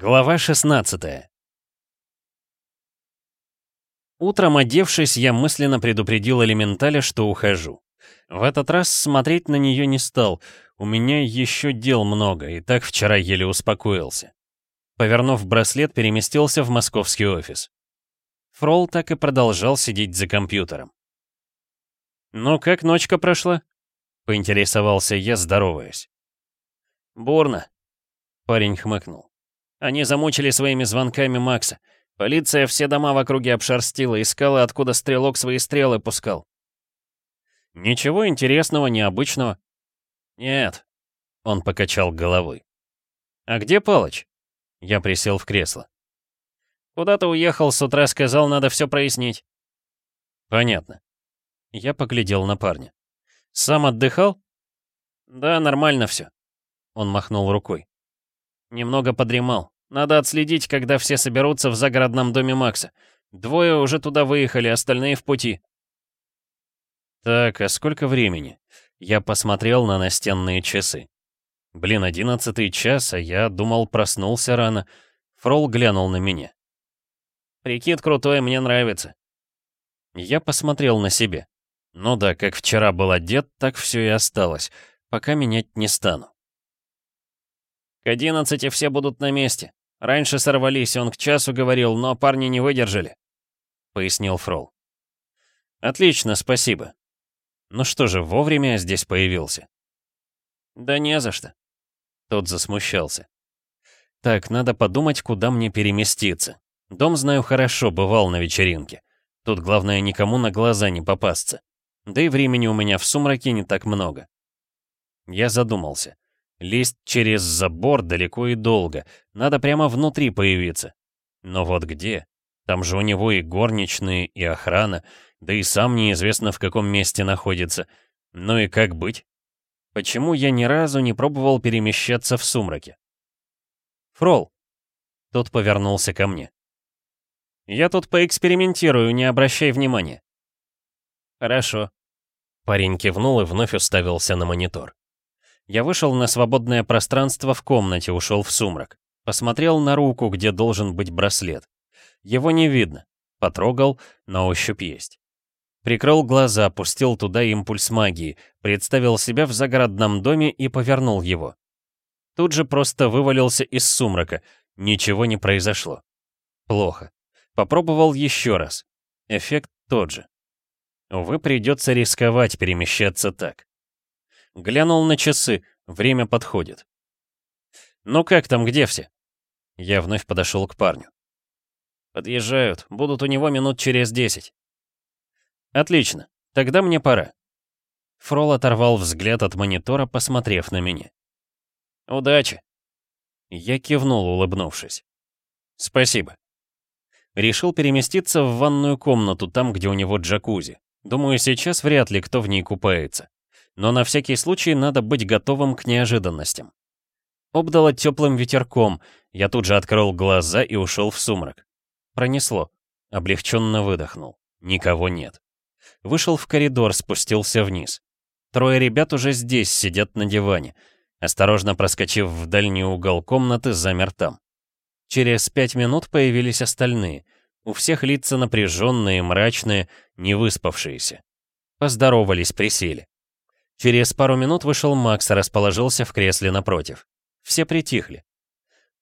Глава 16 Утром одевшись, я мысленно предупредил элементаля, что ухожу. В этот раз смотреть на нее не стал, у меня еще дел много, и так вчера еле успокоился. Повернув браслет, переместился в московский офис. Фрол так и продолжал сидеть за компьютером. «Ну, как ночка прошла?» — поинтересовался я, здороваясь. «Бурно», — парень хмыкнул. Они замучили своими звонками Макса. Полиция все дома в округе обшерстила, искала, откуда стрелок свои стрелы пускал. Ничего интересного, необычного. Нет, он покачал головой. А где Палыч? Я присел в кресло. Куда-то уехал, с утра сказал, надо все прояснить. Понятно. Я поглядел на парня. Сам отдыхал? Да, нормально все. Он махнул рукой. Немного подремал. Надо отследить, когда все соберутся в загородном доме Макса. Двое уже туда выехали, остальные в пути. Так, а сколько времени? Я посмотрел на настенные часы. Блин, одиннадцатый час, а я думал, проснулся рано. Фрол глянул на меня. Прикид крутой, мне нравится. Я посмотрел на себя. Ну да, как вчера был одет, так все и осталось. Пока менять не стану. Одиннадцати все будут на месте. Раньше сорвались, он к часу говорил, но парни не выдержали», — пояснил Фрол. «Отлично, спасибо. Ну что же, вовремя здесь появился». «Да не за что». Тот засмущался. «Так, надо подумать, куда мне переместиться. Дом знаю хорошо, бывал на вечеринке. Тут главное никому на глаза не попасться. Да и времени у меня в сумраке не так много». Я задумался. Лезть через забор далеко и долго. Надо прямо внутри появиться. Но вот где? Там же у него и горничные, и охрана, да и сам неизвестно в каком месте находится. Ну и как быть? Почему я ни разу не пробовал перемещаться в сумраке? Фрол. Тот повернулся ко мне. Я тут поэкспериментирую, не обращай внимания. Хорошо. Парень кивнул и вновь уставился на монитор. Я вышел на свободное пространство в комнате, ушел в сумрак. Посмотрел на руку, где должен быть браслет. Его не видно. Потрогал, на ощупь есть. Прикрыл глаза, опустил туда импульс магии, представил себя в загородном доме и повернул его. Тут же просто вывалился из сумрака, ничего не произошло. Плохо. Попробовал еще раз. Эффект тот же. Увы, придется рисковать перемещаться так. Глянул на часы, время подходит. «Ну как там, где все?» Я вновь подошел к парню. «Подъезжают, будут у него минут через десять». «Отлично, тогда мне пора». Фрол оторвал взгляд от монитора, посмотрев на меня. «Удачи!» Я кивнул, улыбнувшись. «Спасибо». Решил переместиться в ванную комнату, там, где у него джакузи. Думаю, сейчас вряд ли кто в ней купается но на всякий случай надо быть готовым к неожиданностям. Обдало теплым ветерком, я тут же открыл глаза и ушел в сумрак. Пронесло. Облегченно выдохнул. Никого нет. Вышел в коридор, спустился вниз. Трое ребят уже здесь, сидят на диване. Осторожно проскочив в дальний угол комнаты, замер там. Через пять минут появились остальные. У всех лица напряженные, мрачные, не выспавшиеся. Поздоровались, присели. Через пару минут вышел Макс и расположился в кресле напротив. Все притихли.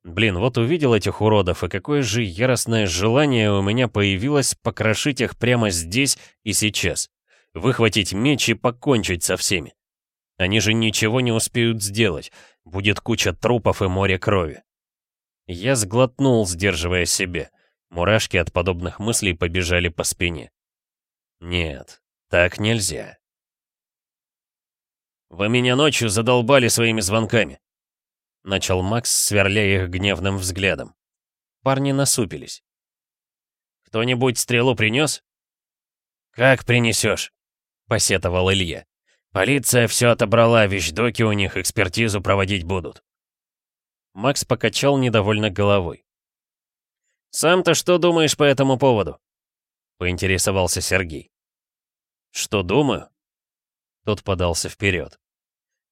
Блин, вот увидел этих уродов, и какое же яростное желание у меня появилось покрошить их прямо здесь и сейчас. Выхватить меч и покончить со всеми. Они же ничего не успеют сделать. Будет куча трупов и море крови. Я сглотнул, сдерживая себя. Мурашки от подобных мыслей побежали по спине. Нет, так нельзя. «Вы меня ночью задолбали своими звонками», — начал Макс, сверляя их гневным взглядом. Парни насупились. «Кто-нибудь стрелу принес?» «Как принесешь?» — посетовал Илья. «Полиция все отобрала, вещдоки у них экспертизу проводить будут». Макс покачал недовольно головой. «Сам-то что думаешь по этому поводу?» — поинтересовался Сергей. «Что думаю?» Тот подался вперед.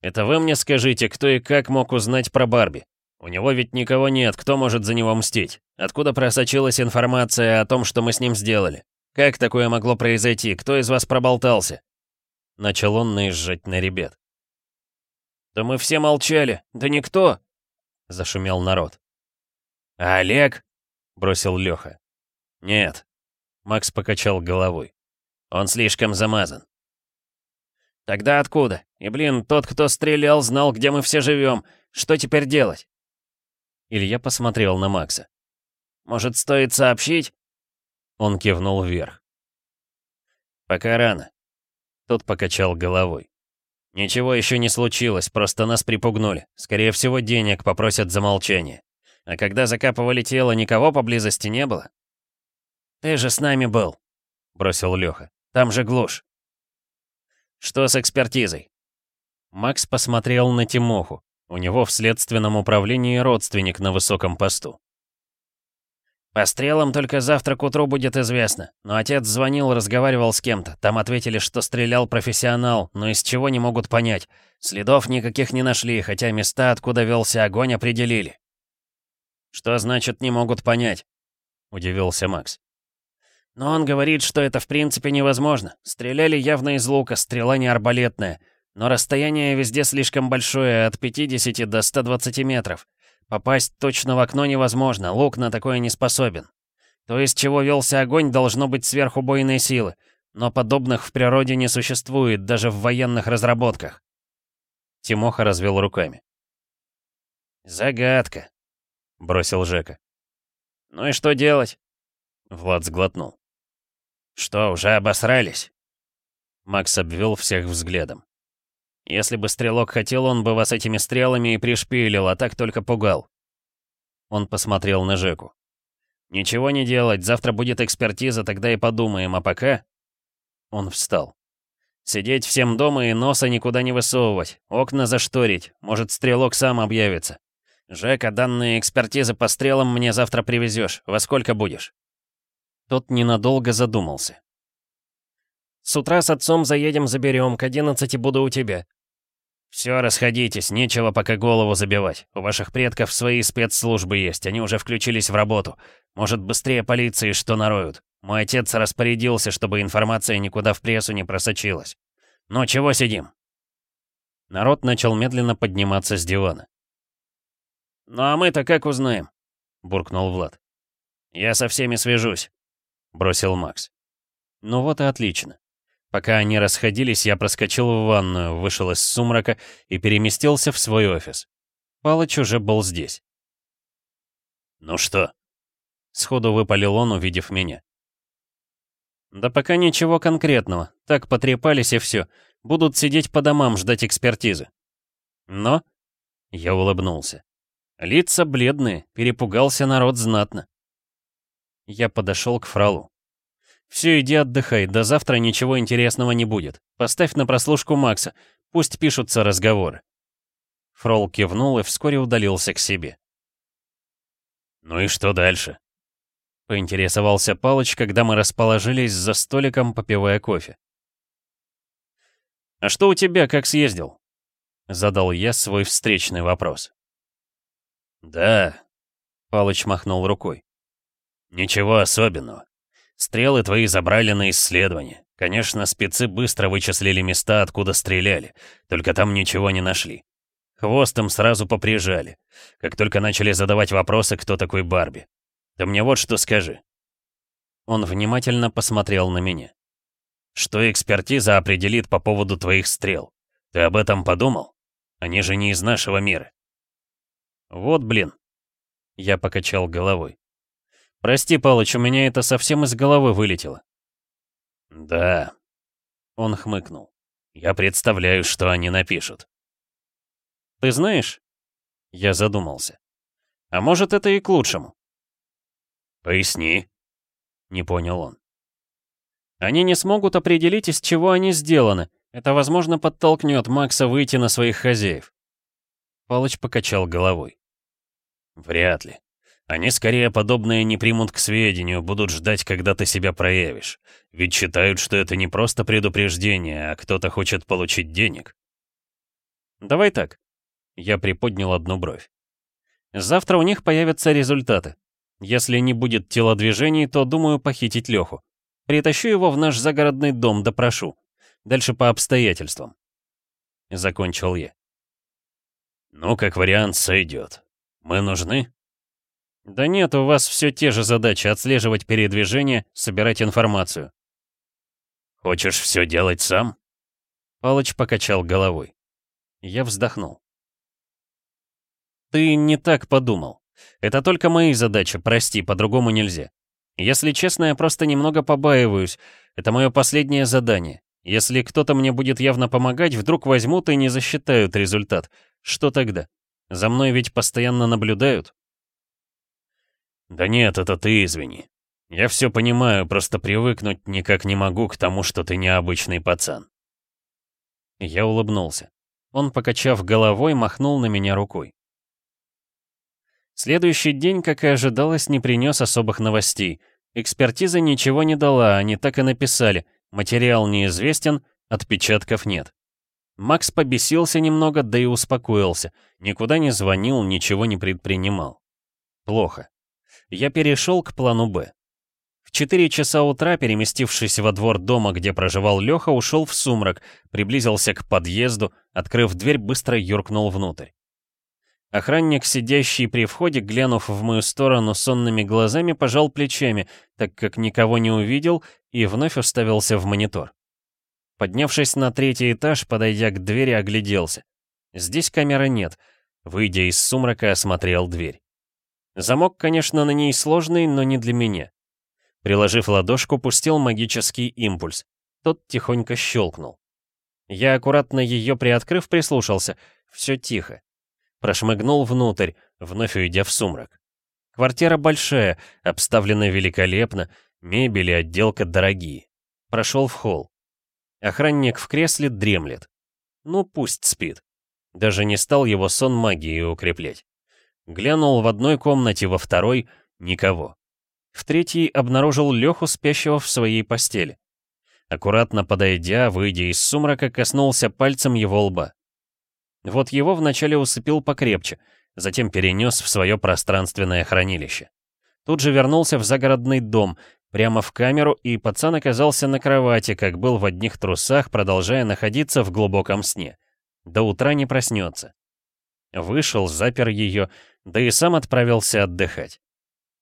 «Это вы мне скажите, кто и как мог узнать про Барби? У него ведь никого нет, кто может за него мстить? Откуда просочилась информация о том, что мы с ним сделали? Как такое могло произойти? Кто из вас проболтался?» Начал он наезжать на ребят. «Да мы все молчали. Да никто!» — зашумел народ. «А Олег?» — бросил Леха. «Нет». Макс покачал головой. «Он слишком замазан». «Тогда откуда? И, блин, тот, кто стрелял, знал, где мы все живем. Что теперь делать?» Илья посмотрел на Макса. «Может, стоит сообщить?» Он кивнул вверх. «Пока рано». Тот покачал головой. «Ничего еще не случилось, просто нас припугнули. Скорее всего, денег попросят за молчание. А когда закапывали тело, никого поблизости не было?» «Ты же с нами был», — бросил Леха. «Там же глушь». «Что с экспертизой?» Макс посмотрел на Тимоху. У него в следственном управлении родственник на высоком посту. «По стрелам только завтра к утру будет известно. Но отец звонил, разговаривал с кем-то. Там ответили, что стрелял профессионал, но из чего не могут понять. Следов никаких не нашли, хотя места, откуда велся огонь, определили». «Что значит «не могут понять»?» — удивился Макс. «Но он говорит, что это в принципе невозможно. Стреляли явно из лука, стрела не арбалетная. Но расстояние везде слишком большое, от 50 до 120 метров. Попасть точно в окно невозможно, лук на такое не способен. То есть, чего велся огонь, должно быть сверхубойной силы. Но подобных в природе не существует, даже в военных разработках. Тимоха развел руками. «Загадка», — бросил Жека. «Ну и что делать?» Влад сглотнул. «Что, уже обосрались?» Макс обвел всех взглядом. Если бы стрелок хотел, он бы вас этими стрелами и пришпилил, а так только пугал. Он посмотрел на Жеку. «Ничего не делать, завтра будет экспертиза, тогда и подумаем, а пока...» Он встал. «Сидеть всем дома и носа никуда не высовывать, окна зашторить, может, стрелок сам объявится. Жека, данные экспертизы по стрелам мне завтра привезешь. Во сколько будешь?» Тот ненадолго задумался. «С утра с отцом заедем заберем, к одиннадцати буду у тебя. «Все, расходитесь, нечего пока голову забивать. У ваших предков свои спецслужбы есть, они уже включились в работу. Может, быстрее полиции что нароют. Мой отец распорядился, чтобы информация никуда в прессу не просочилась. Ну, чего сидим?» Народ начал медленно подниматься с дивана. «Ну а мы-то как узнаем?» — буркнул Влад. «Я со всеми свяжусь», — бросил Макс. «Ну вот и отлично. Пока они расходились, я проскочил в ванную, вышел из сумрака и переместился в свой офис. Палыч уже был здесь. «Ну что?» — сходу выпалил он, увидев меня. «Да пока ничего конкретного. Так потрепались и все. Будут сидеть по домам, ждать экспертизы». «Но...» — я улыбнулся. «Лица бледные, перепугался народ знатно». Я подошел к фролу. «Все, иди отдыхай, до завтра ничего интересного не будет. Поставь на прослушку Макса, пусть пишутся разговоры». Фрол кивнул и вскоре удалился к себе. «Ну и что дальше?» — поинтересовался Палыч, когда мы расположились за столиком, попивая кофе. «А что у тебя, как съездил?» — задал я свой встречный вопрос. «Да», — Палыч махнул рукой. «Ничего особенного. Стрелы твои забрали на исследование. Конечно, спецы быстро вычислили места, откуда стреляли, только там ничего не нашли. Хвост им сразу поприжали, как только начали задавать вопросы, кто такой Барби. Ты мне вот что скажи. Он внимательно посмотрел на меня. Что экспертиза определит по поводу твоих стрел? Ты об этом подумал? Они же не из нашего мира. Вот блин. Я покачал головой. «Прости, Палыч, у меня это совсем из головы вылетело». «Да», — он хмыкнул. «Я представляю, что они напишут». «Ты знаешь?» Я задумался. «А может, это и к лучшему?» «Поясни», — не понял он. «Они не смогут определить, из чего они сделаны. Это, возможно, подтолкнет Макса выйти на своих хозяев». Палыч покачал головой. «Вряд ли. Они скорее подобное не примут к сведению, будут ждать, когда ты себя проявишь. Ведь считают, что это не просто предупреждение, а кто-то хочет получить денег. Давай так. Я приподнял одну бровь. Завтра у них появятся результаты. Если не будет телодвижений, то думаю похитить Леху. Притащу его в наш загородный дом, допрошу. Дальше по обстоятельствам. Закончил я. Ну, как вариант, сойдет. Мы нужны? Да нет, у вас все те же задачи — отслеживать передвижение, собирать информацию. Хочешь все делать сам? Палыч покачал головой. Я вздохнул. Ты не так подумал. Это только мои задачи, прости, по-другому нельзя. Если честно, я просто немного побаиваюсь. Это мое последнее задание. Если кто-то мне будет явно помогать, вдруг возьмут и не засчитают результат. Что тогда? За мной ведь постоянно наблюдают. Да нет, это ты извини. Я все понимаю, просто привыкнуть никак не могу к тому, что ты необычный пацан. Я улыбнулся. Он, покачав головой, махнул на меня рукой. Следующий день, как и ожидалось, не принес особых новостей. Экспертиза ничего не дала, они так и написали. Материал неизвестен, отпечатков нет. Макс побесился немного, да и успокоился. Никуда не звонил, ничего не предпринимал. Плохо. Я перешел к плану «Б». В 4 часа утра, переместившись во двор дома, где проживал Леха, ушел в сумрак, приблизился к подъезду, открыв дверь, быстро юркнул внутрь. Охранник, сидящий при входе, глянув в мою сторону сонными глазами, пожал плечами, так как никого не увидел, и вновь уставился в монитор. Поднявшись на третий этаж, подойдя к двери, огляделся. Здесь камеры нет. Выйдя из сумрака, осмотрел дверь. Замок, конечно, на ней сложный, но не для меня. Приложив ладошку, пустил магический импульс. Тот тихонько щелкнул. Я, аккуратно ее приоткрыв, прислушался. Все тихо. Прошмыгнул внутрь, вновь уйдя в сумрак. Квартира большая, обставлена великолепно, мебель и отделка дорогие. Прошел в холл. Охранник в кресле дремлет. Ну, пусть спит. Даже не стал его сон магией укреплять. Глянул в одной комнате, во второй — никого. В третьей обнаружил Леху, спящего в своей постели. Аккуратно подойдя, выйдя из сумрака, коснулся пальцем его лба. Вот его вначале усыпил покрепче, затем перенес в свое пространственное хранилище. Тут же вернулся в загородный дом, прямо в камеру, и пацан оказался на кровати, как был в одних трусах, продолжая находиться в глубоком сне. До утра не проснется. Вышел, запер ее, да и сам отправился отдыхать.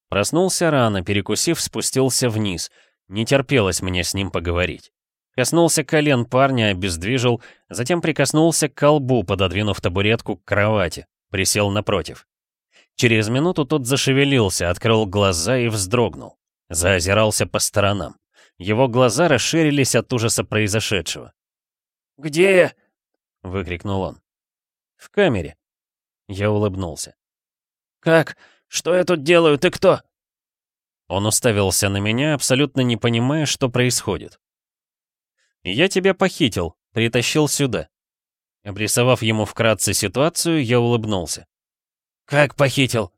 Проснулся рано, перекусив, спустился вниз. Не терпелось мне с ним поговорить. Коснулся колен парня, обездвижил, затем прикоснулся к колбу, пододвинув табуретку к кровати. Присел напротив. Через минуту тот зашевелился, открыл глаза и вздрогнул. Заозирался по сторонам. Его глаза расширились от ужаса произошедшего. «Где?» — выкрикнул он. «В камере». Я улыбнулся. «Как? Что я тут делаю? Ты кто?» Он уставился на меня, абсолютно не понимая, что происходит. «Я тебя похитил, притащил сюда». Обрисовав ему вкратце ситуацию, я улыбнулся. «Как похитил?»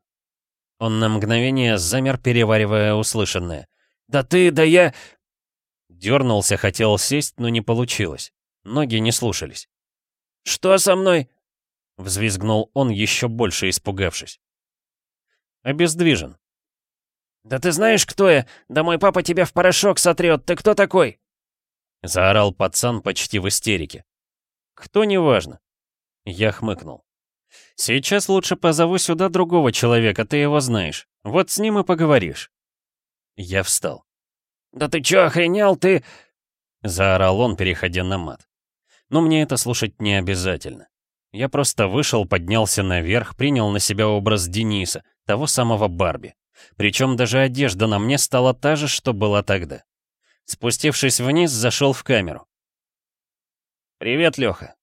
Он на мгновение замер, переваривая услышанное. «Да ты, да я...» Дернулся, хотел сесть, но не получилось. Ноги не слушались. «Что со мной?» Взвизгнул он, еще больше испугавшись. «Обездвижен». «Да ты знаешь, кто я? Да мой папа тебя в порошок сотрет. Ты кто такой?» Заорал пацан почти в истерике. «Кто, неважно». Я хмыкнул. «Сейчас лучше позову сюда другого человека, ты его знаешь. Вот с ним и поговоришь». Я встал. «Да ты чё, охренел, ты...» Заорал он, переходя на мат. Но мне это слушать не обязательно. Я просто вышел, поднялся наверх, принял на себя образ Дениса, того самого Барби. Причем даже одежда на мне стала та же, что была тогда. Спустившись вниз, зашел в камеру. «Привет, Леха!»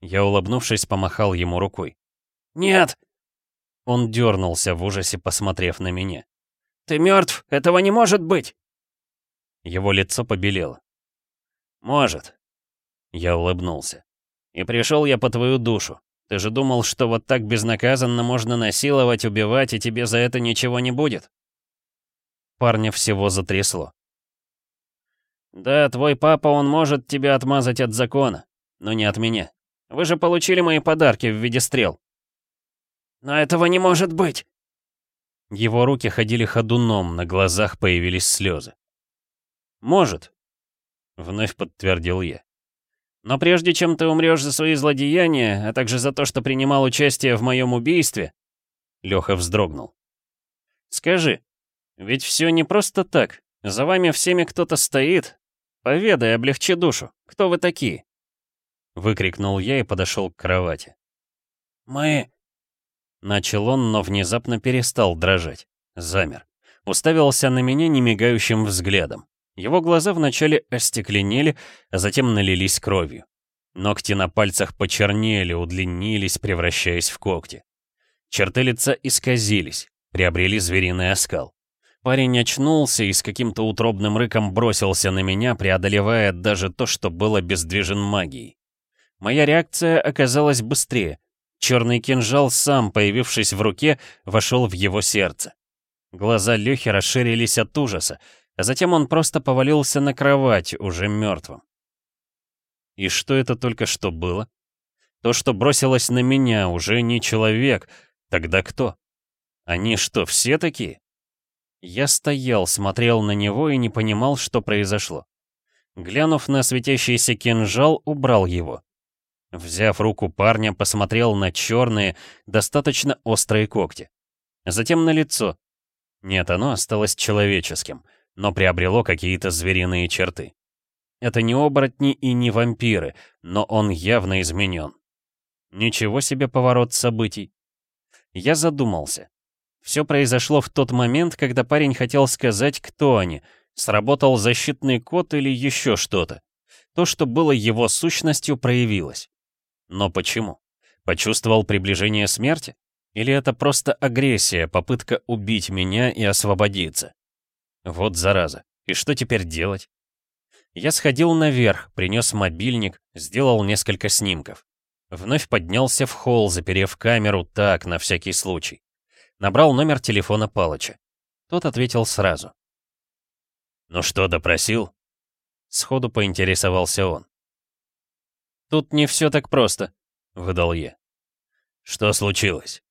Я, улыбнувшись, помахал ему рукой. «Нет!» Он дернулся в ужасе, посмотрев на меня. «Ты мертв! Этого не может быть!» Его лицо побелело. «Может». Я улыбнулся. «И пришел я по твою душу. Ты же думал, что вот так безнаказанно можно насиловать, убивать, и тебе за это ничего не будет?» Парня всего затрясло. «Да, твой папа, он может тебя отмазать от закона, но не от меня. Вы же получили мои подарки в виде стрел». «Но этого не может быть!» Его руки ходили ходуном, на глазах появились слезы. «Может», — вновь подтвердил я. «Но прежде чем ты умрешь за свои злодеяния, а также за то, что принимал участие в моем убийстве...» Леха вздрогнул. «Скажи, ведь все не просто так. За вами всеми кто-то стоит. Поведай, облегчи душу. Кто вы такие?» Выкрикнул я и подошел к кровати. «Мы...» Начал он, но внезапно перестал дрожать. Замер. Уставился на меня немигающим взглядом. Его глаза вначале остекленели, а затем налились кровью. Ногти на пальцах почернели, удлинились, превращаясь в когти. Черты лица исказились, приобрели звериный оскал. Парень очнулся и с каким-то утробным рыком бросился на меня, преодолевая даже то, что было бездвижен магией. Моя реакция оказалась быстрее. Черный кинжал, сам появившись в руке, вошел в его сердце. Глаза Лехи расширились от ужаса, а затем он просто повалился на кровать, уже мертвым. И что это только что было? То, что бросилось на меня, уже не человек. Тогда кто? Они что, все такие? Я стоял, смотрел на него и не понимал, что произошло. Глянув на светящийся кинжал, убрал его. Взяв руку парня, посмотрел на черные, достаточно острые когти. Затем на лицо. Нет, оно осталось человеческим, но приобрело какие-то звериные черты. Это не оборотни и не вампиры, но он явно изменен. Ничего себе поворот событий. Я задумался. Все произошло в тот момент, когда парень хотел сказать, кто они. Сработал защитный код или еще что-то. То, что было его сущностью, проявилось. Но почему? Почувствовал приближение смерти? Или это просто агрессия, попытка убить меня и освободиться? Вот зараза. И что теперь делать? Я сходил наверх, принес мобильник, сделал несколько снимков. Вновь поднялся в холл, заперев камеру так, на всякий случай. Набрал номер телефона Палыча. Тот ответил сразу. «Ну что, допросил?» Сходу поинтересовался он. «Тут не все так просто», — выдал я. «Что случилось?»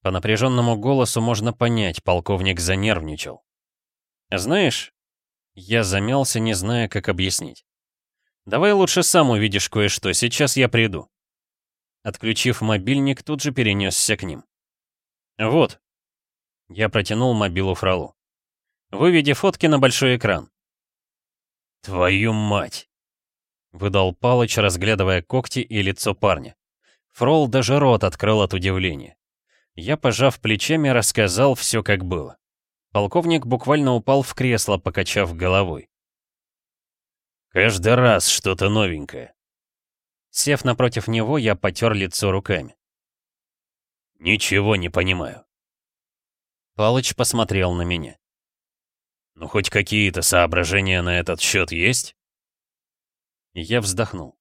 По напряженному голосу можно понять, полковник занервничал. «Знаешь...» Я замялся, не зная, как объяснить. «Давай лучше сам увидишь кое-что, сейчас я приду». Отключив мобильник, тут же перенесся к ним. «Вот». Я протянул мобилу Фролу. «Выведи фотки на большой экран». «Твою мать!» — выдал Палыч, разглядывая когти и лицо парня. Фрол даже рот открыл от удивления. Я, пожав плечами, рассказал все, как было. Полковник буквально упал в кресло, покачав головой. «Каждый раз что-то новенькое». Сев напротив него, я потер лицо руками. «Ничего не понимаю». Палыч посмотрел на меня. «Ну, хоть какие-то соображения на этот счет есть?» Я вздохнул.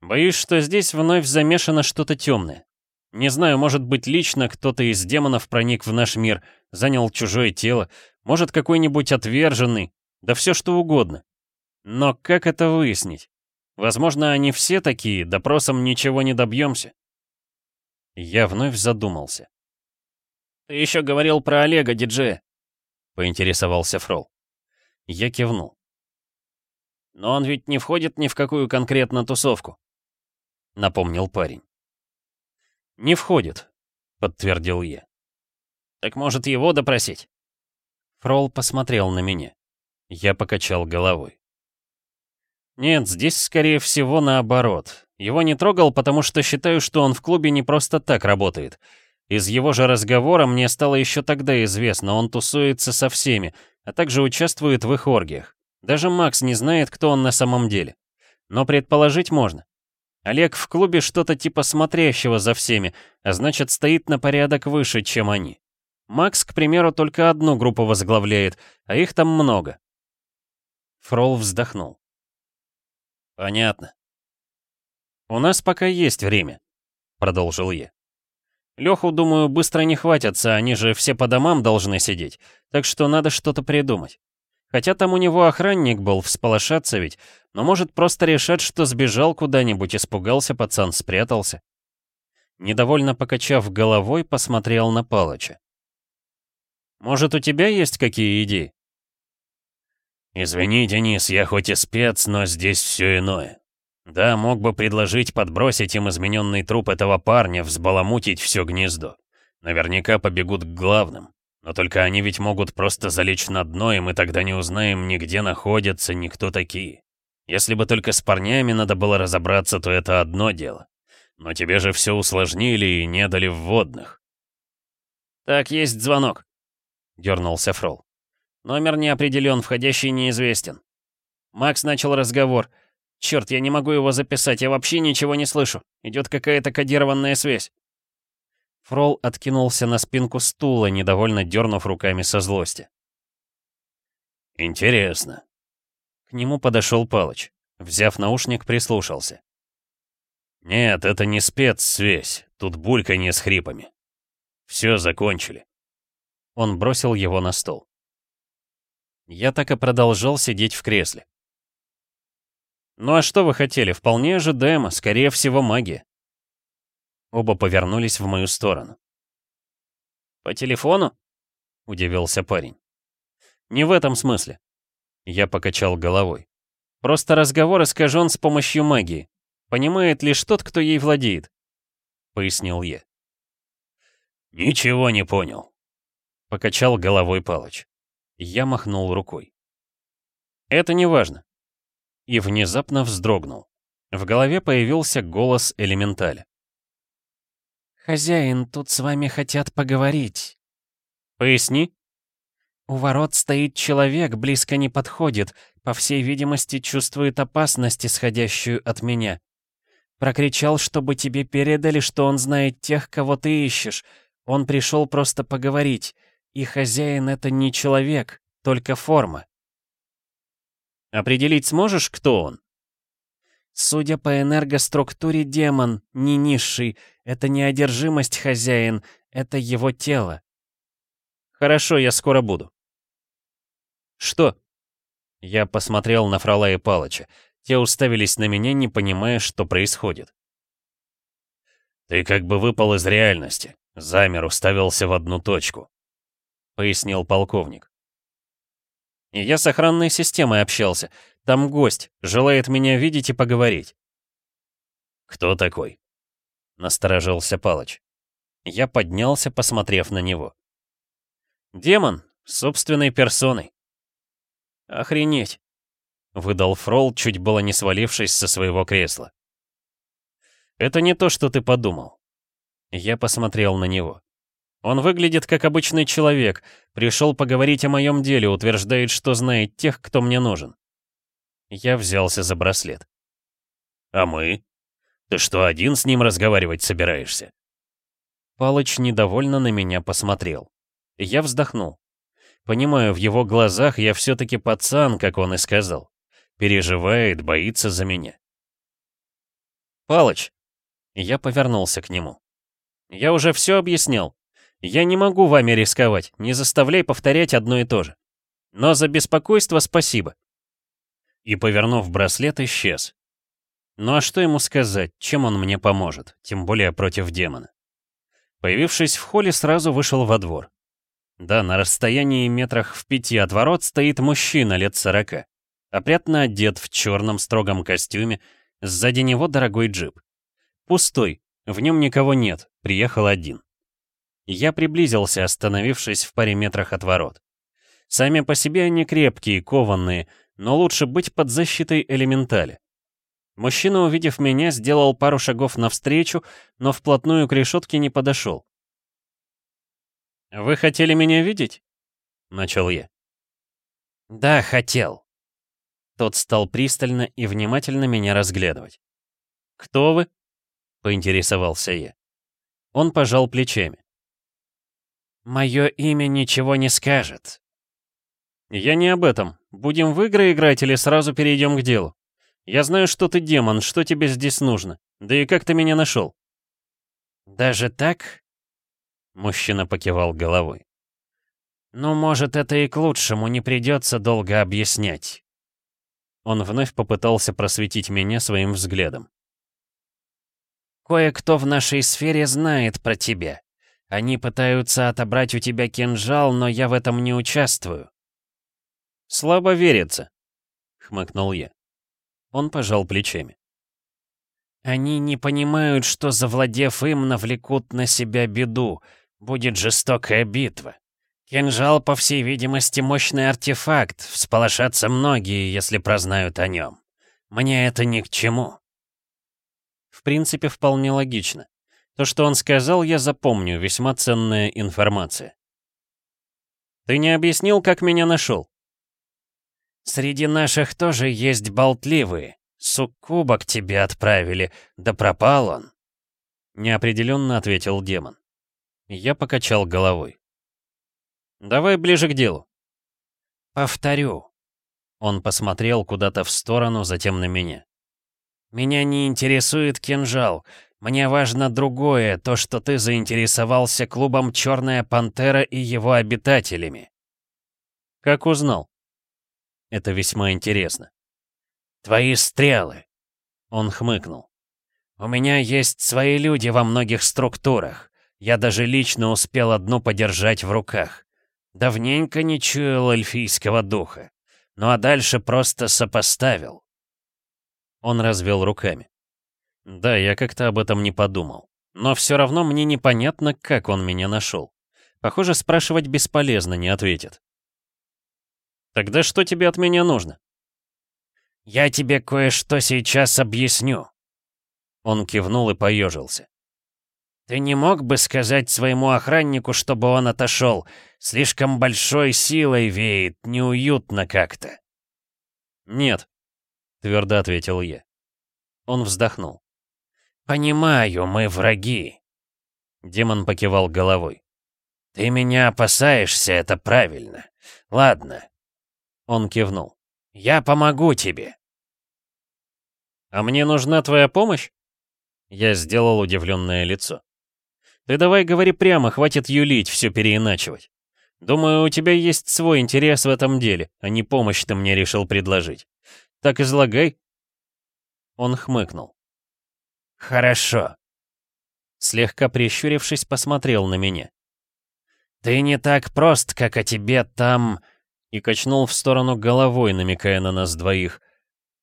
Боюсь, что здесь вновь замешано что-то темное. Не знаю, может быть, лично кто-то из демонов проник в наш мир, занял чужое тело, может, какой-нибудь отверженный, да все что угодно. Но как это выяснить? Возможно, они все такие, допросом ничего не добьемся. Я вновь задумался. «Ты еще говорил про Олега, диджея», — поинтересовался Фрол. Я кивнул. Но он ведь не входит ни в какую конкретно тусовку», — напомнил парень. «Не входит», — подтвердил я. «Так может его допросить?» Фрол посмотрел на меня. Я покачал головой. «Нет, здесь, скорее всего, наоборот. Его не трогал, потому что считаю, что он в клубе не просто так работает. Из его же разговора мне стало еще тогда известно, он тусуется со всеми, а также участвует в их оргиях. Даже Макс не знает, кто он на самом деле. Но предположить можно. Олег в клубе что-то типа смотрящего за всеми, а значит стоит на порядок выше, чем они. Макс, к примеру, только одну группу возглавляет, а их там много. Фрол вздохнул. Понятно. У нас пока есть время, продолжил я. Леху, думаю, быстро не хватятся, они же все по домам должны сидеть, так что надо что-то придумать. Хотя там у него охранник был, всполошаться ведь, но может просто решать, что сбежал куда-нибудь, испугался пацан, спрятался. Недовольно покачав головой, посмотрел на Палыча. «Может, у тебя есть какие идеи?» «Извини, Денис, я хоть и спец, но здесь все иное. Да, мог бы предложить подбросить им измененный труп этого парня, взбаламутить все гнездо. Наверняка побегут к главным. Но только они ведь могут просто залечь на дно, и мы тогда не узнаем ни где находятся, ни кто такие. Если бы только с парнями надо было разобраться, то это одно дело. Но тебе же все усложнили и не дали вводных. «Так, есть звонок», — дернулся Фрол. «Номер не определен, входящий неизвестен». Макс начал разговор. «Черт, я не могу его записать, я вообще ничего не слышу. Идет какая-то кодированная связь». Фрол откинулся на спинку стула, недовольно дернув руками со злости. «Интересно». К нему подошел Палыч. Взяв наушник, прислушался. «Нет, это не спецсвязь. Тут бульканье с хрипами. Все, закончили». Он бросил его на стол. Я так и продолжал сидеть в кресле. «Ну а что вы хотели? Вполне ожидаемо, скорее всего, магия». Оба повернулись в мою сторону. «По телефону?» — удивился парень. «Не в этом смысле». Я покачал головой. «Просто разговор искажен с помощью магии. Понимает лишь тот, кто ей владеет», — пояснил я. «Ничего не понял», — покачал головой Палыч. Я махнул рукой. «Это не важно». И внезапно вздрогнул. В голове появился голос элементаля. «Хозяин, тут с вами хотят поговорить». «Поясни». «У ворот стоит человек, близко не подходит, по всей видимости, чувствует опасность, исходящую от меня. Прокричал, чтобы тебе передали, что он знает тех, кого ты ищешь. Он пришел просто поговорить. И хозяин — это не человек, только форма». «Определить сможешь, кто он?» Судя по энергоструктуре, демон, не низший. Это не одержимость хозяин, это его тело. Хорошо, я скоро буду. Что? Я посмотрел на Фролая и Палыча. Те уставились на меня, не понимая, что происходит. «Ты как бы выпал из реальности. Замер, уставился в одну точку», — пояснил полковник. Я с охранной системой общался. Там гость, желает меня видеть и поговорить. «Кто такой?» — насторожился Палыч. Я поднялся, посмотрев на него. «Демон, собственной персоной». «Охренеть!» — выдал Фрол, чуть было не свалившись со своего кресла. «Это не то, что ты подумал». Я посмотрел на него. Он выглядит как обычный человек, пришел поговорить о моем деле, утверждает, что знает тех, кто мне нужен. Я взялся за браслет. «А мы? Ты что, один с ним разговаривать собираешься?» Палыч недовольно на меня посмотрел. Я вздохнул. Понимаю, в его глазах я все-таки пацан, как он и сказал. Переживает, боится за меня. «Палыч!» Я повернулся к нему. «Я уже все объяснял. Я не могу вами рисковать, не заставляй повторять одно и то же. Но за беспокойство спасибо и, повернув браслет, исчез. Ну а что ему сказать, чем он мне поможет, тем более против демона? Появившись в холле, сразу вышел во двор. Да, на расстоянии метрах в пяти от ворот стоит мужчина лет сорока. Опрятно одет в черном строгом костюме, сзади него дорогой джип. Пустой, в нем никого нет, приехал один. Я приблизился, остановившись в паре метрах от ворот. Сами по себе они крепкие, кованные, но лучше быть под защитой элементали. Мужчина, увидев меня, сделал пару шагов навстречу, но вплотную к решетке не подошел. «Вы хотели меня видеть?» — начал я. «Да, хотел». Тот стал пристально и внимательно меня разглядывать. «Кто вы?» — поинтересовался я. Он пожал плечами. «Мое имя ничего не скажет». «Я не об этом. Будем в игры играть или сразу перейдем к делу? Я знаю, что ты демон, что тебе здесь нужно. Да и как ты меня нашел?» «Даже так?» Мужчина покивал головой. «Ну, может, это и к лучшему, не придется долго объяснять». Он вновь попытался просветить меня своим взглядом. Кое-кто в нашей сфере знает про тебя. Они пытаются отобрать у тебя кинжал, но я в этом не участвую». «Слабо верится», — хмыкнул я. Он пожал плечами. «Они не понимают, что, завладев им, навлекут на себя беду. Будет жестокая битва. Кинжал, по всей видимости, мощный артефакт. Всполошатся многие, если прознают о нем. Мне это ни к чему». В принципе, вполне логично. То, что он сказал, я запомню, весьма ценная информация. «Ты не объяснил, как меня нашел?» Среди наших тоже есть болтливые. Суккуба к тебе отправили, да пропал он. Неопределенно ответил демон. Я покачал головой. Давай ближе к делу. Повторю. Он посмотрел куда-то в сторону, затем на меня. Меня не интересует кинжал. Мне важно другое, то, что ты заинтересовался клубом «Черная пантера» и его обитателями. Как узнал? Это весьма интересно. «Твои стрелы!» Он хмыкнул. «У меня есть свои люди во многих структурах. Я даже лично успел одну подержать в руках. Давненько не чуял эльфийского духа. Ну а дальше просто сопоставил». Он развел руками. Да, я как-то об этом не подумал. Но все равно мне непонятно, как он меня нашел. Похоже, спрашивать бесполезно, не ответит. Тогда что тебе от меня нужно? Я тебе кое-что сейчас объясню. Он кивнул и поежился. Ты не мог бы сказать своему охраннику, чтобы он отошел? Слишком большой силой веет, неуютно как-то. Нет, твердо ответил я. Он вздохнул. «Понимаю, мы враги». Демон покивал головой. «Ты меня опасаешься, это правильно. Ладно, он кивнул. «Я помогу тебе!» «А мне нужна твоя помощь?» Я сделал удивленное лицо. «Ты давай говори прямо, хватит юлить, все переиначивать. Думаю, у тебя есть свой интерес в этом деле, а не помощь ты мне решил предложить. Так излагай». Он хмыкнул. «Хорошо». Слегка прищурившись, посмотрел на меня. «Ты не так прост, как о тебе там...» и качнул в сторону головой, намекая на нас двоих.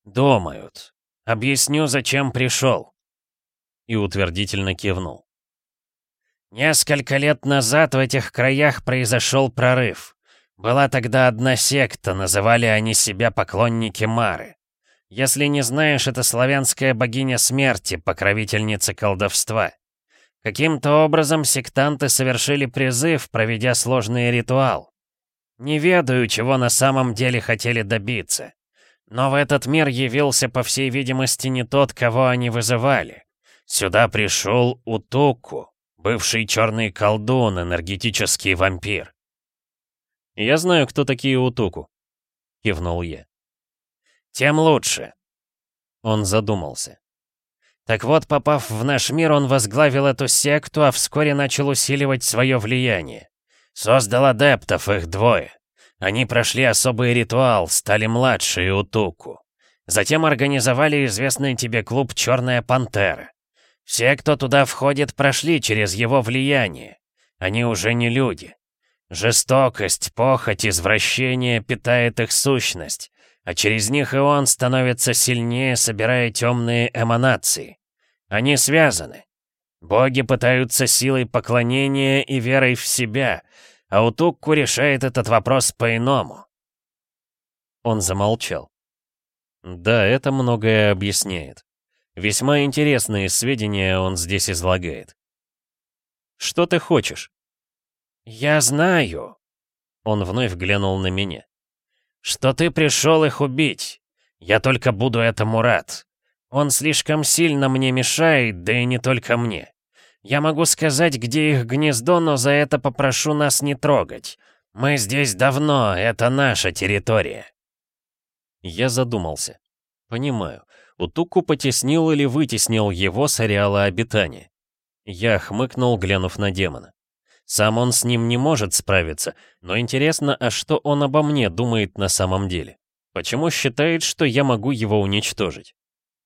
«Думают. Объясню, зачем пришел». И утвердительно кивнул. Несколько лет назад в этих краях произошел прорыв. Была тогда одна секта, называли они себя поклонники Мары. Если не знаешь, это славянская богиня смерти, покровительница колдовства. Каким-то образом сектанты совершили призыв, проведя сложный ритуал. Не ведаю, чего на самом деле хотели добиться. Но в этот мир явился, по всей видимости, не тот, кого они вызывали. Сюда пришел Утуку, бывший черный колдун, энергетический вампир. «Я знаю, кто такие Утуку», — кивнул я. «Тем лучше». Он задумался. Так вот, попав в наш мир, он возглавил эту секту, а вскоре начал усиливать свое влияние. Создал адептов их двое. Они прошли особый ритуал, стали младше Утуку. Затем организовали известный тебе клуб «Черная пантера». Все, кто туда входит, прошли через его влияние. Они уже не люди. Жестокость, похоть, извращение питает их сущность, а через них и он становится сильнее, собирая темные эманации. Они связаны. Боги пытаются силой поклонения и верой в себя, а Утукку решает этот вопрос по-иному. Он замолчал. Да, это многое объясняет. Весьма интересные сведения он здесь излагает. Что ты хочешь? Я знаю. Он вновь глянул на меня. Что ты пришел их убить. Я только буду этому рад. Он слишком сильно мне мешает, да и не только мне. Я могу сказать, где их гнездо, но за это попрошу нас не трогать. Мы здесь давно, это наша территория. Я задумался. Понимаю, Утуку потеснил или вытеснил его с ареала обитания. Я хмыкнул, глянув на демона. Сам он с ним не может справиться, но интересно, а что он обо мне думает на самом деле? Почему считает, что я могу его уничтожить?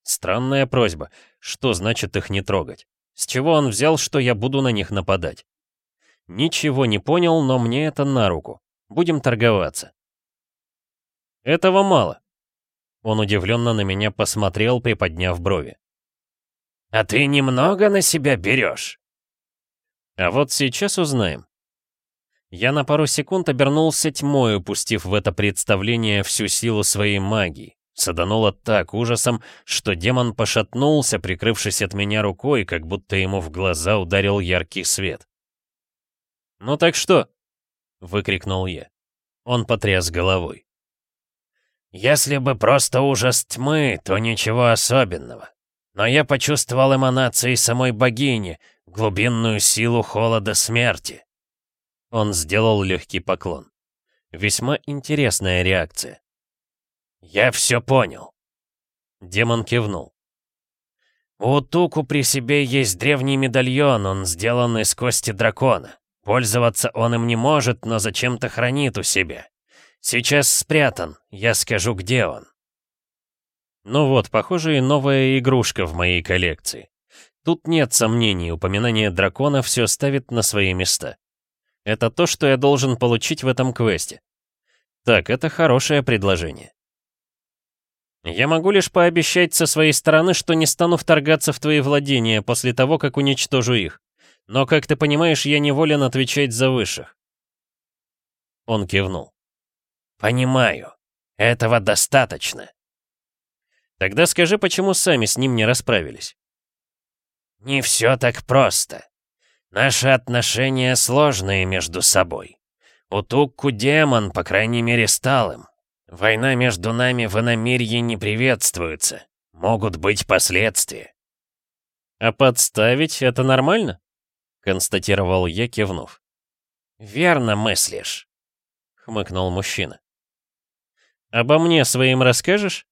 Странная просьба. Что значит их не трогать? С чего он взял, что я буду на них нападать? Ничего не понял, но мне это на руку. Будем торговаться. Этого мало. Он удивленно на меня посмотрел, приподняв брови. «А ты немного на себя берешь?» А вот сейчас узнаем. Я на пару секунд обернулся тьмой, упустив в это представление всю силу своей магии. Садануло так ужасом, что демон пошатнулся, прикрывшись от меня рукой, как будто ему в глаза ударил яркий свет. «Ну так что?» — выкрикнул я. Он потряс головой. «Если бы просто ужас тьмы, то ничего особенного. Но я почувствовал эманации самой богини, глубинную силу холода смерти». Он сделал легкий поклон. Весьма интересная реакция. «Я все понял». Демон кивнул. «У Туку при себе есть древний медальон, он сделан из кости дракона. Пользоваться он им не может, но зачем-то хранит у себя. Сейчас спрятан, я скажу, где он». Ну вот, похоже, и новая игрушка в моей коллекции. Тут нет сомнений, упоминание дракона все ставит на свои места. Это то, что я должен получить в этом квесте. Так, это хорошее предложение. Я могу лишь пообещать со своей стороны, что не стану вторгаться в твои владения после того, как уничтожу их. Но, как ты понимаешь, я не волен отвечать за высших. Он кивнул. «Понимаю. Этого достаточно». Тогда скажи, почему сами с ним не расправились? «Не все так просто. Наши отношения сложные между собой. У Тукку демон, по крайней мере, стал им. Война между нами в иномирье не приветствуется. Могут быть последствия. А подставить это нормально? Констатировал я, кивнув. Верно мыслишь, хмыкнул мужчина. Обо мне своим расскажешь?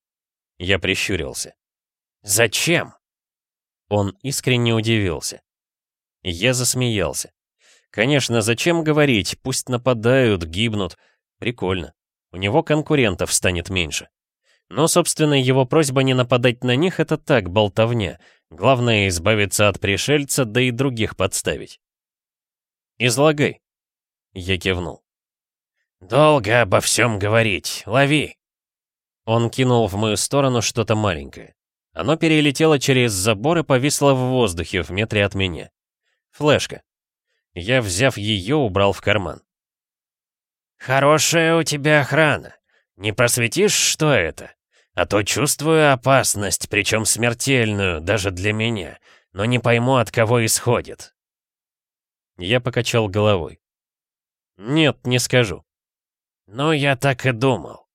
Я прищурился. Зачем? Он искренне удивился. Я засмеялся. Конечно, зачем говорить, пусть нападают, гибнут. Прикольно. У него конкурентов станет меньше. Но, собственно, его просьба не нападать на них — это так, болтовня. Главное — избавиться от пришельца, да и других подставить. «Излагай», — я кивнул. «Долго обо всем говорить. Лови!» Он кинул в мою сторону что-то маленькое. Оно перелетело через забор и повисло в воздухе в метре от меня. Флешка. Я, взяв ее, убрал в карман. «Хорошая у тебя охрана. Не просветишь, что это? А то чувствую опасность, причем смертельную, даже для меня, но не пойму, от кого исходит». Я покачал головой. «Нет, не скажу». «Ну, я так и думал.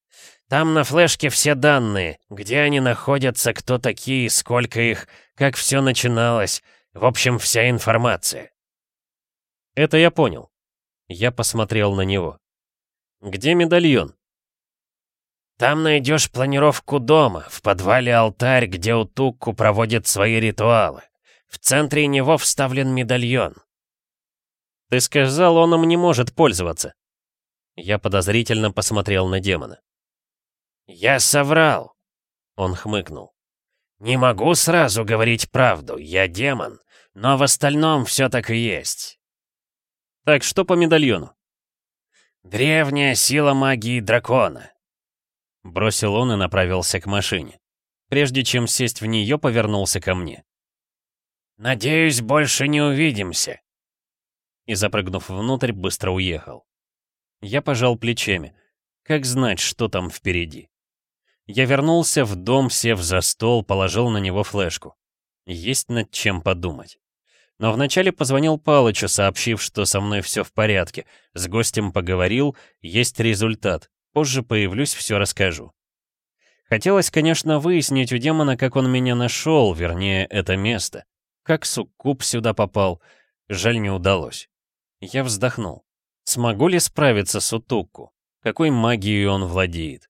Там на флешке все данные, где они находятся, кто такие, сколько их, как все начиналось, в общем, вся информация». «Это я понял». Я посмотрел на него. «Где медальон?» «Там найдешь планировку дома, в подвале алтарь, где Утукку проводит свои ритуалы. В центре него вставлен медальон». «Ты сказал, он им не может пользоваться». Я подозрительно посмотрел на демона. «Я соврал», — он хмыкнул. «Не могу сразу говорить правду, я демон, но в остальном все так и есть». «Так что по медальону?» «Древняя сила магии дракона», — бросил он и направился к машине. Прежде чем сесть в нее, повернулся ко мне. «Надеюсь, больше не увидимся». И, запрыгнув внутрь, быстро уехал. Я пожал плечами. Как знать, что там впереди? Я вернулся в дом, сев за стол, положил на него флешку. Есть над чем подумать. Но вначале позвонил Палычу, сообщив, что со мной все в порядке. С гостем поговорил, есть результат. Позже появлюсь, все расскажу. Хотелось, конечно, выяснить у демона, как он меня нашел, вернее, это место. Как суккуб сюда попал. Жаль, не удалось. Я вздохнул. Смогу ли справиться с Утукку? Какой магией он владеет?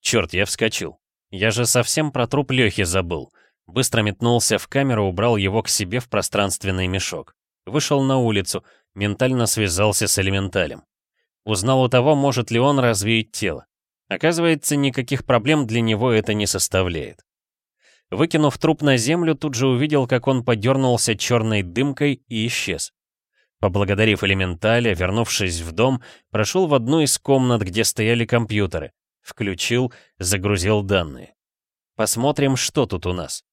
Черт, я вскочил. Я же совсем про труп Лехи забыл. Быстро метнулся в камеру, убрал его к себе в пространственный мешок. Вышел на улицу, ментально связался с элементалем. Узнал у того, может ли он развеять тело. Оказывается, никаких проблем для него это не составляет. Выкинув труп на землю, тут же увидел, как он подернулся черной дымкой и исчез. Поблагодарив элементаля, вернувшись в дом, прошел в одну из комнат, где стояли компьютеры. Включил, загрузил данные. Посмотрим, что тут у нас.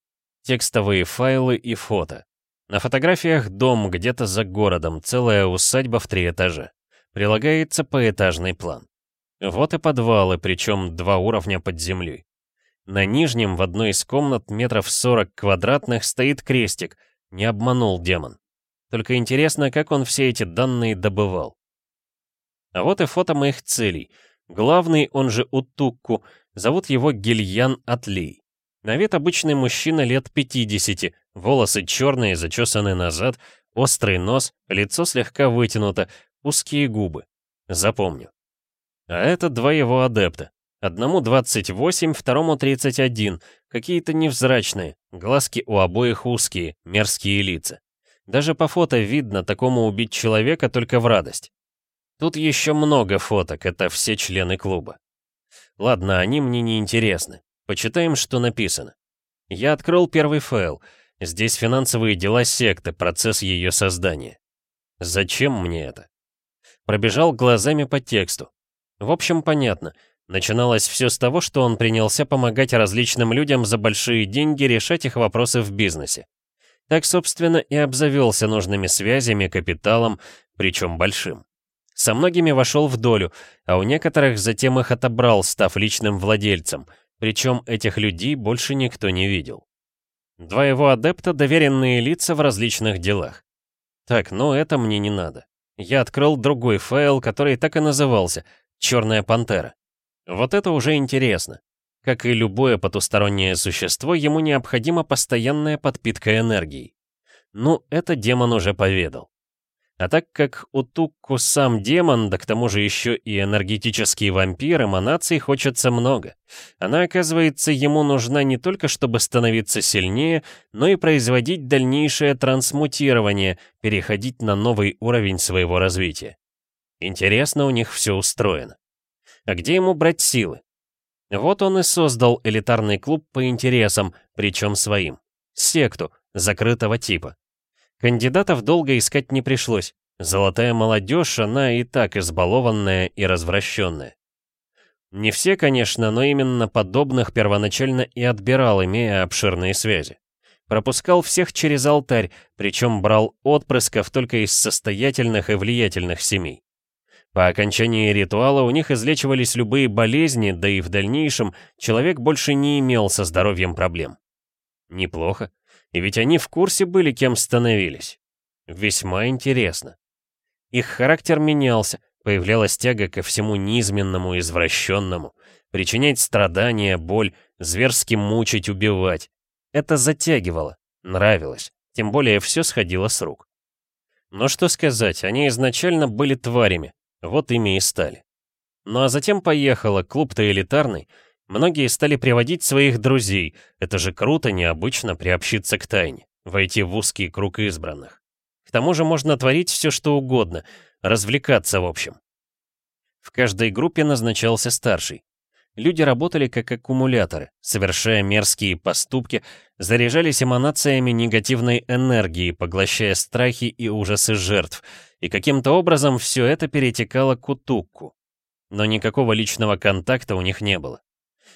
Текстовые файлы и фото. На фотографиях дом где-то за городом, целая усадьба в три этажа. Прилагается поэтажный план. Вот и подвалы, причем два уровня под землей. На нижнем в одной из комнат метров 40 квадратных стоит крестик. Не обманул демон. Только интересно, как он все эти данные добывал. А вот и фото моих целей. Главный, он же Утукку, зовут его Гильян Атлей. На вид обычный мужчина лет 50, волосы черные, зачесаны назад, острый нос, лицо слегка вытянуто, узкие губы. Запомню. А это два его адепта. Одному 28, второму 31. Какие-то невзрачные, глазки у обоих узкие, мерзкие лица. Даже по фото видно, такому убить человека только в радость. Тут еще много фоток, это все члены клуба. Ладно, они мне не интересны. Почитаем, что написано. Я открыл первый файл. Здесь финансовые дела секты, процесс ее создания. Зачем мне это? Пробежал глазами по тексту. В общем, понятно. Начиналось все с того, что он принялся помогать различным людям за большие деньги решать их вопросы в бизнесе. Так, собственно, и обзавелся нужными связями, капиталом, причем большим. Со многими вошел в долю, а у некоторых затем их отобрал, став личным владельцем, причем этих людей больше никто не видел. Два его адепта — доверенные лица в различных делах. Так, ну это мне не надо. Я открыл другой файл, который так и назывался «Черная пантера». Вот это уже интересно. Как и любое потустороннее существо, ему необходима постоянная подпитка энергией. Ну, это демон уже поведал. А так как Утукку сам демон, да к тому же еще и энергетический вампир, эманаций хочется много. Она, оказывается, ему нужна не только, чтобы становиться сильнее, но и производить дальнейшее трансмутирование, переходить на новый уровень своего развития. Интересно у них все устроено. А где ему брать силы? Вот он и создал элитарный клуб по интересам, причем своим. Секту, закрытого типа. Кандидатов долго искать не пришлось. Золотая молодежь, она и так избалованная и развращенная. Не все, конечно, но именно подобных первоначально и отбирал, имея обширные связи. Пропускал всех через алтарь, причем брал отпрысков только из состоятельных и влиятельных семей. По окончании ритуала у них излечивались любые болезни, да и в дальнейшем человек больше не имел со здоровьем проблем. Неплохо. И ведь они в курсе были, кем становились. Весьма интересно. Их характер менялся, появлялась тяга ко всему низменному, извращенному, причинять страдания, боль, зверски мучить, убивать. Это затягивало, нравилось, тем более все сходило с рук. Но что сказать, они изначально были тварями, вот ими и стали. Ну а затем поехала, клуб-то элитарный. Многие стали приводить своих друзей. Это же круто, необычно приобщиться к тайне, войти в узкий круг избранных. К тому же можно творить все, что угодно, развлекаться в общем. В каждой группе назначался старший. Люди работали как аккумуляторы, совершая мерзкие поступки, заряжались эманациями негативной энергии, поглощая страхи и ужасы жертв, и каким-то образом все это перетекало к Утукку. Но никакого личного контакта у них не было.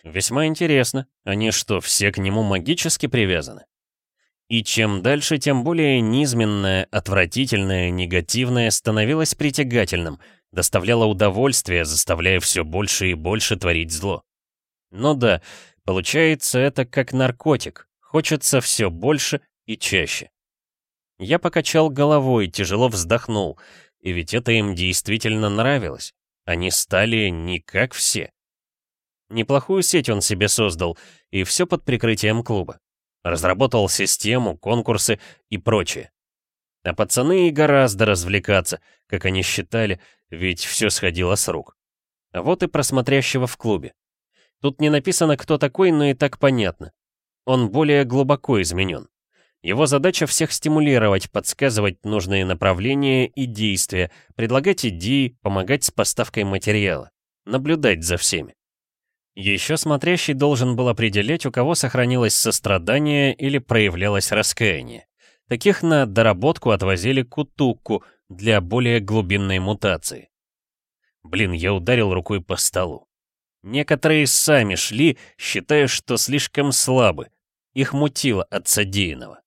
Весьма интересно, они что, все к нему магически привязаны? И чем дальше, тем более низменное, отвратительное, негативное становилось притягательным — доставляло удовольствие, заставляя все больше и больше творить зло. Ну да, получается это как наркотик, хочется все больше и чаще. Я покачал головой, тяжело вздохнул, и ведь это им действительно нравилось. Они стали не как все. Неплохую сеть он себе создал, и все под прикрытием клуба. Разработал систему, конкурсы и прочее. А пацаны и гораздо развлекаться, как они считали, ведь все сходило с рук. А вот и просмотрящего в клубе. Тут не написано, кто такой, но и так понятно. Он более глубоко изменен. Его задача всех стимулировать, подсказывать нужные направления и действия, предлагать идеи, помогать с поставкой материала, наблюдать за всеми. Еще смотрящий должен был определять, у кого сохранилось сострадание или проявлялось раскаяние. Таких на доработку отвозили к Утукку для более глубинной мутации. Блин, я ударил рукой по столу. Некоторые сами шли, считая, что слишком слабы. Их мутило от содеянного.